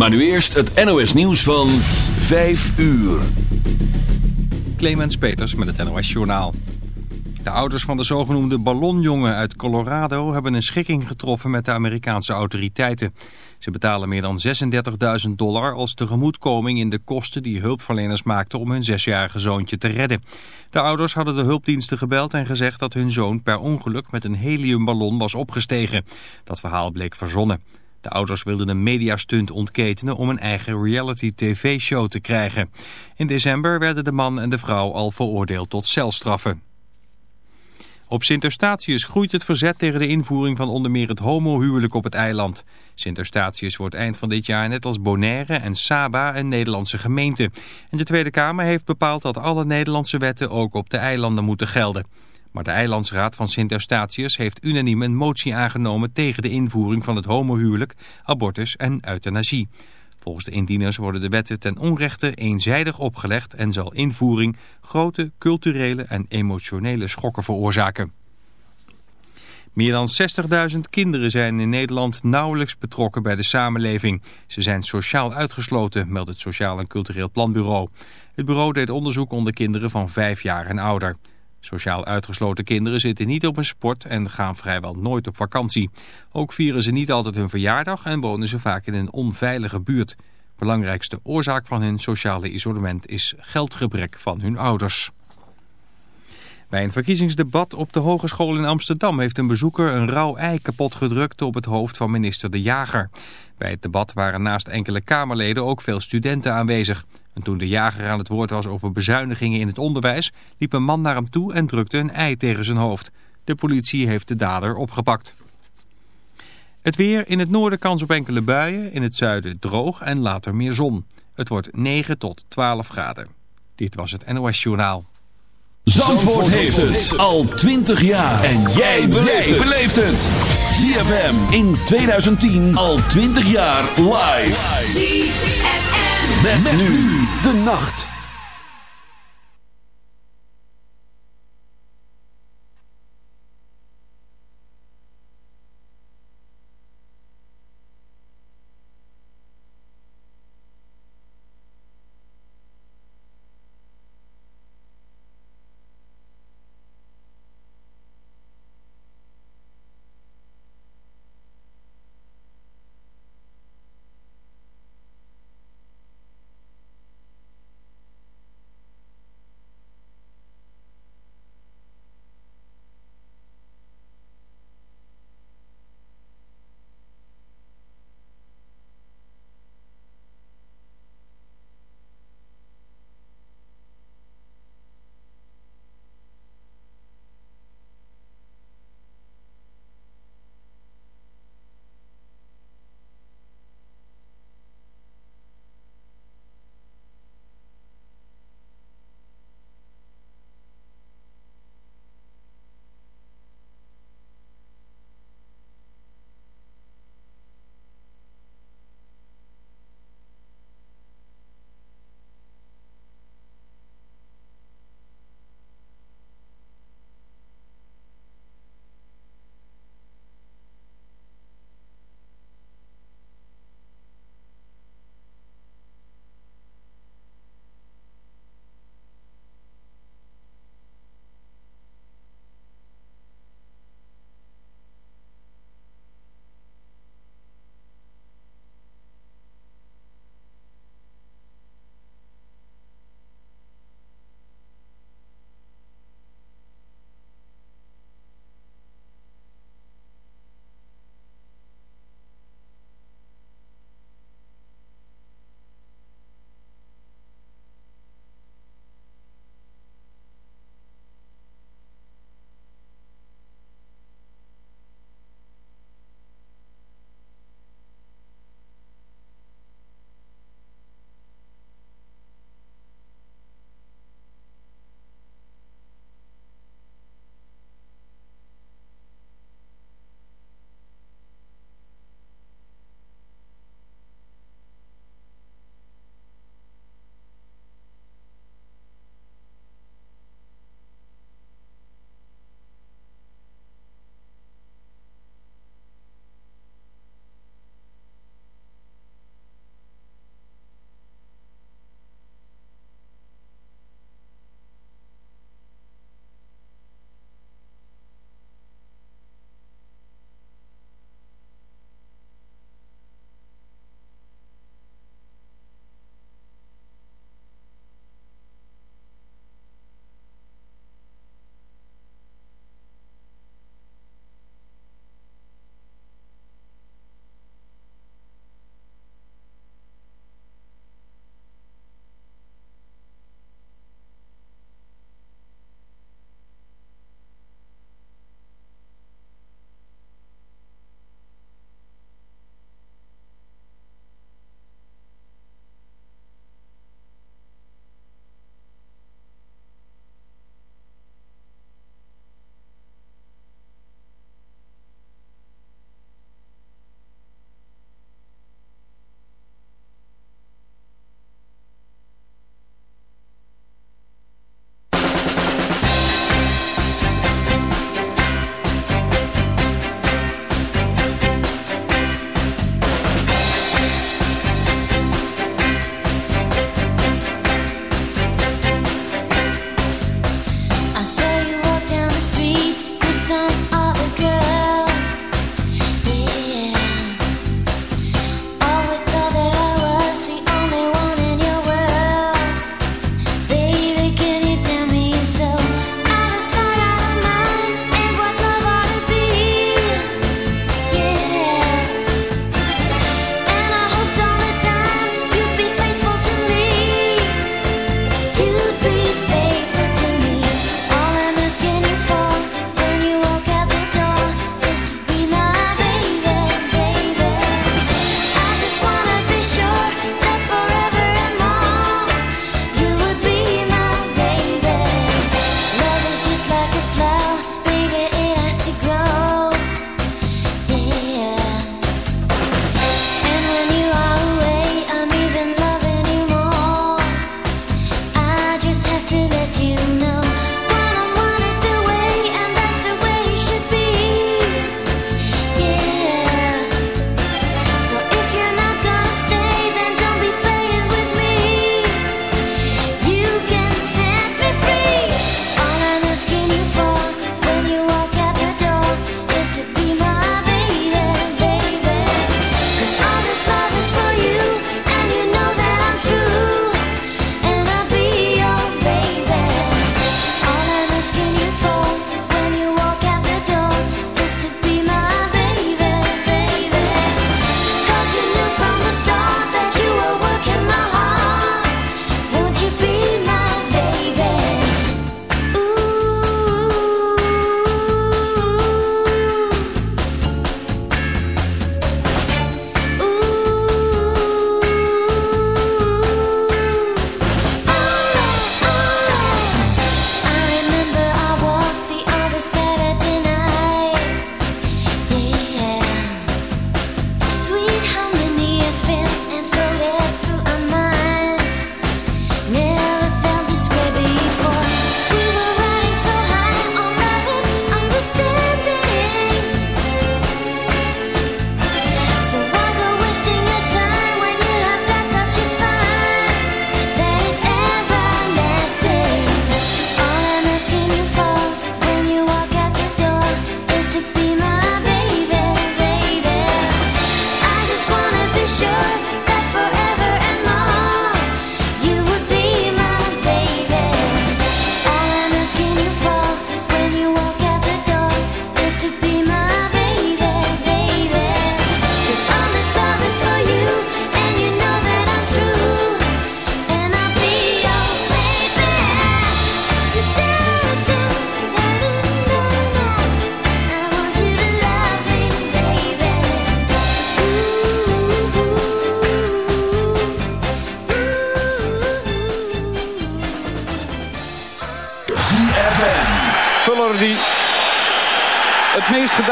Maar nu eerst het NOS nieuws van 5 uur. Clemens Peters met het NOS Journaal. De ouders van de zogenoemde ballonjongen uit Colorado hebben een schikking getroffen met de Amerikaanse autoriteiten. Ze betalen meer dan 36.000 dollar als tegemoetkoming in de kosten die hulpverleners maakten om hun zesjarige zoontje te redden. De ouders hadden de hulpdiensten gebeld en gezegd dat hun zoon per ongeluk met een heliumballon was opgestegen. Dat verhaal bleek verzonnen. De ouders wilden een mediastunt ontketenen om een eigen reality-tv-show te krijgen. In december werden de man en de vrouw al veroordeeld tot celstraffen. Op Sint Eustatius groeit het verzet tegen de invoering van onder meer het homohuwelijk op het eiland. Sint Eustatius wordt eind van dit jaar net als Bonaire en Saba een Nederlandse gemeente. En de Tweede Kamer heeft bepaald dat alle Nederlandse wetten ook op de eilanden moeten gelden. Maar de eilandsraad van Sint Eustatius heeft unaniem een motie aangenomen tegen de invoering van het homohuwelijk, abortus en euthanasie. Volgens de indieners worden de wetten ten onrechte eenzijdig opgelegd en zal invoering grote culturele en emotionele schokken veroorzaken. Meer dan 60.000 kinderen zijn in Nederland nauwelijks betrokken bij de samenleving. Ze zijn sociaal uitgesloten, meldt het Sociaal en Cultureel Planbureau. Het bureau deed onderzoek onder kinderen van 5 jaar en ouder. Sociaal uitgesloten kinderen zitten niet op een sport en gaan vrijwel nooit op vakantie. Ook vieren ze niet altijd hun verjaardag en wonen ze vaak in een onveilige buurt. Belangrijkste oorzaak van hun sociale isolement is geldgebrek van hun ouders. Bij een verkiezingsdebat op de Hogeschool in Amsterdam heeft een bezoeker een rauw ei kapot gedrukt op het hoofd van minister De Jager. Bij het debat waren naast enkele Kamerleden ook veel studenten aanwezig. En toen de jager aan het woord was over bezuinigingen in het onderwijs... liep een man naar hem toe en drukte een ei tegen zijn hoofd. De politie heeft de dader opgepakt. Het weer in het noorden kans op enkele buien, in het zuiden droog en later meer zon. Het wordt 9 tot 12 graden. Dit was het NOS Journaal. Zandvoort, heeft het al 20 jaar. En jij beleeft het. ZFM in 2010 al 20 jaar live. ZFM. Met, nu de nacht.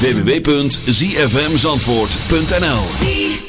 www.zfmzandvoort.nl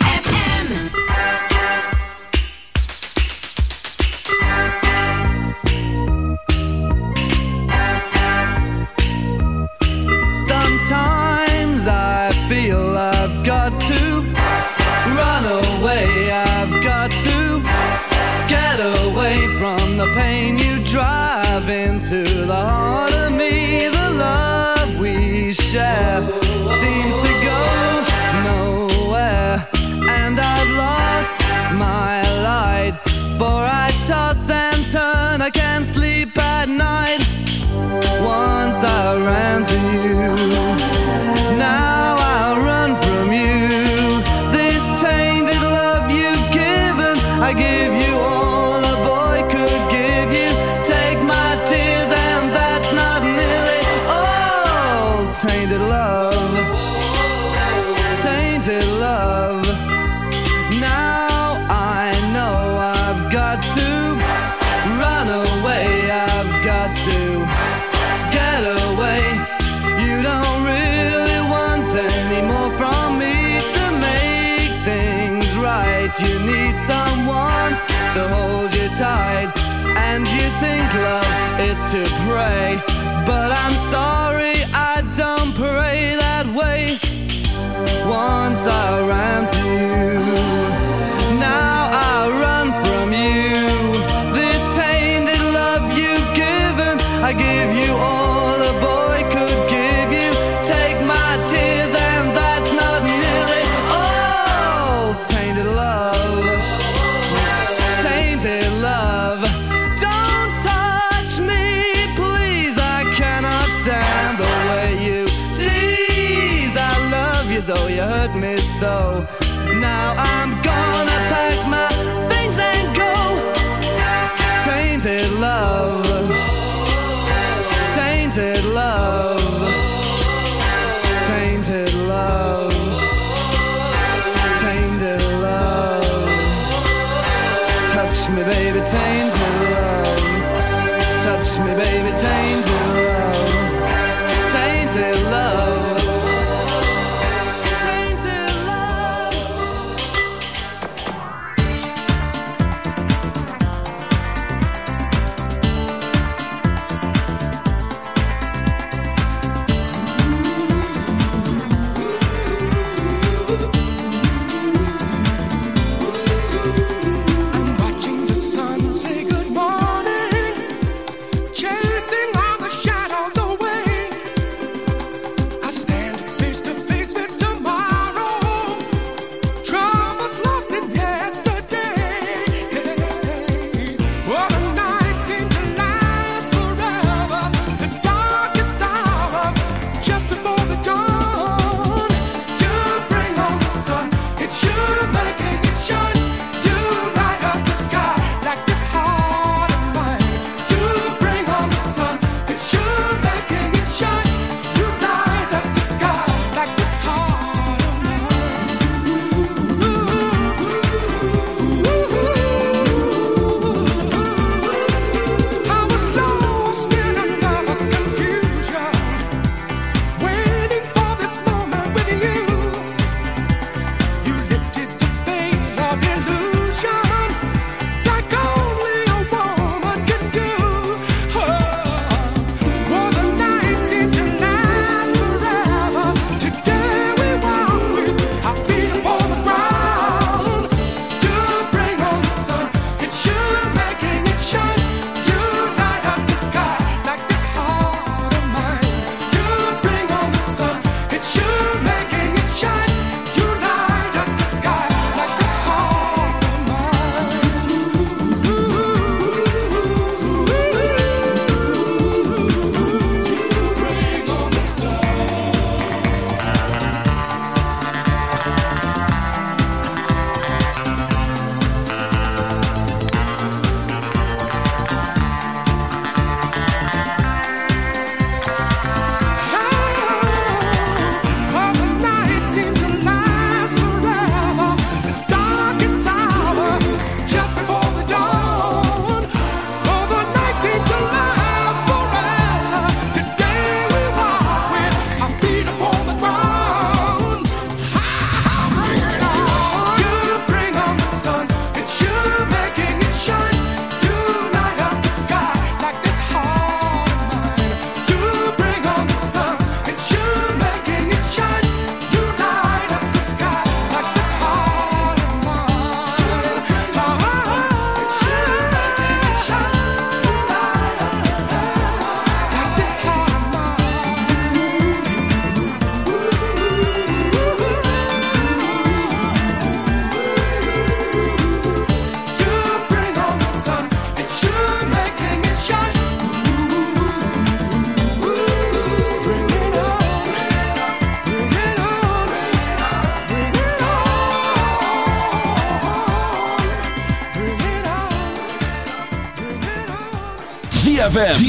to pray, but I'm sorry I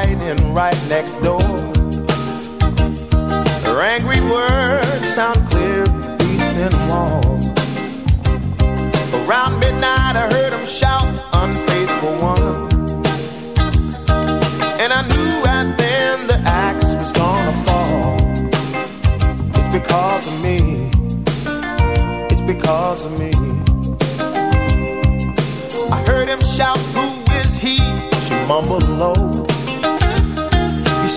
Fighting right next door. Their angry words sound clear through these thin walls. Around midnight, I heard them shout, Unfaithful one. And I knew right then the axe was gonna fall. It's because of me. It's because of me. I heard him shout, Who is he? She mumbled low.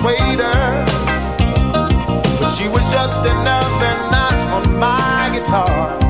Strong persuader. But she was just another notch on my guitar.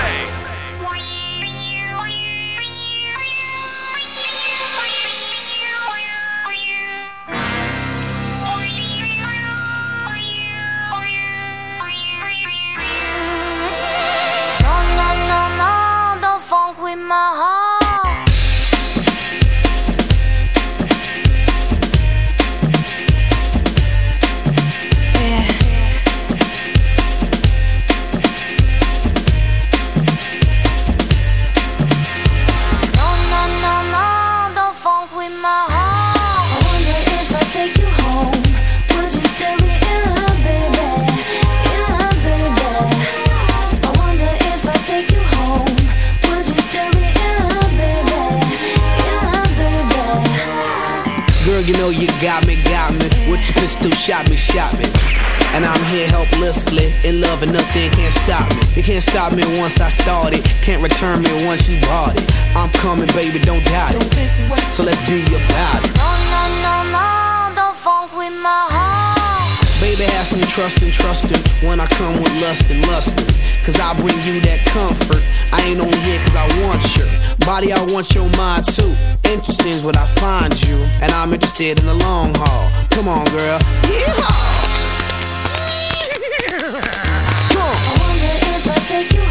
Your pistol, shot me, shot me. And I'm here helplessly, in love and nothing can't stop me. It can't stop me once I started, can't return me once you bought it. I'm coming, baby, don't doubt it. So let's be about it. No, no, no, no, don't funk with my heart. Baby, have some trust and trust in when I come with lust and lustin'. Cause I bring you that comfort. I ain't only here cause I want your body, I want your mind too. Interesting is what I find you, and I'm interested in the long haul. Come on, girl. Yeehaw! I wonder if I take you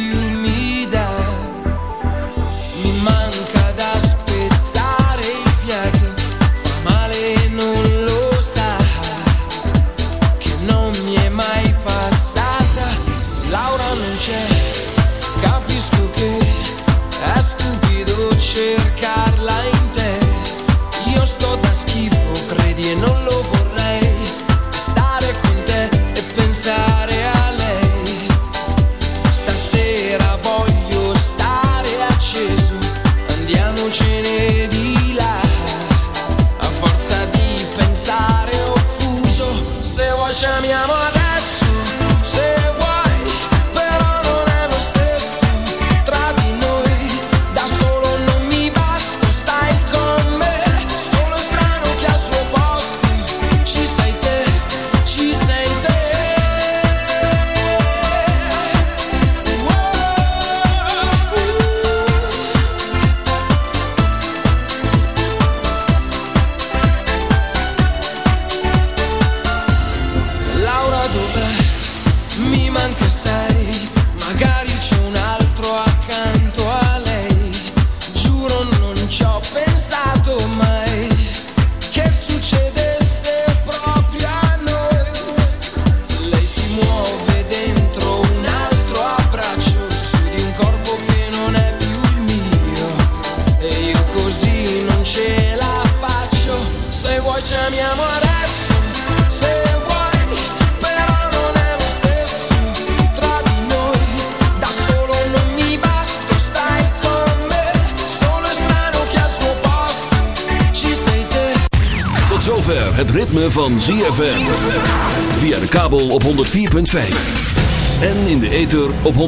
En in de ether op 106.9.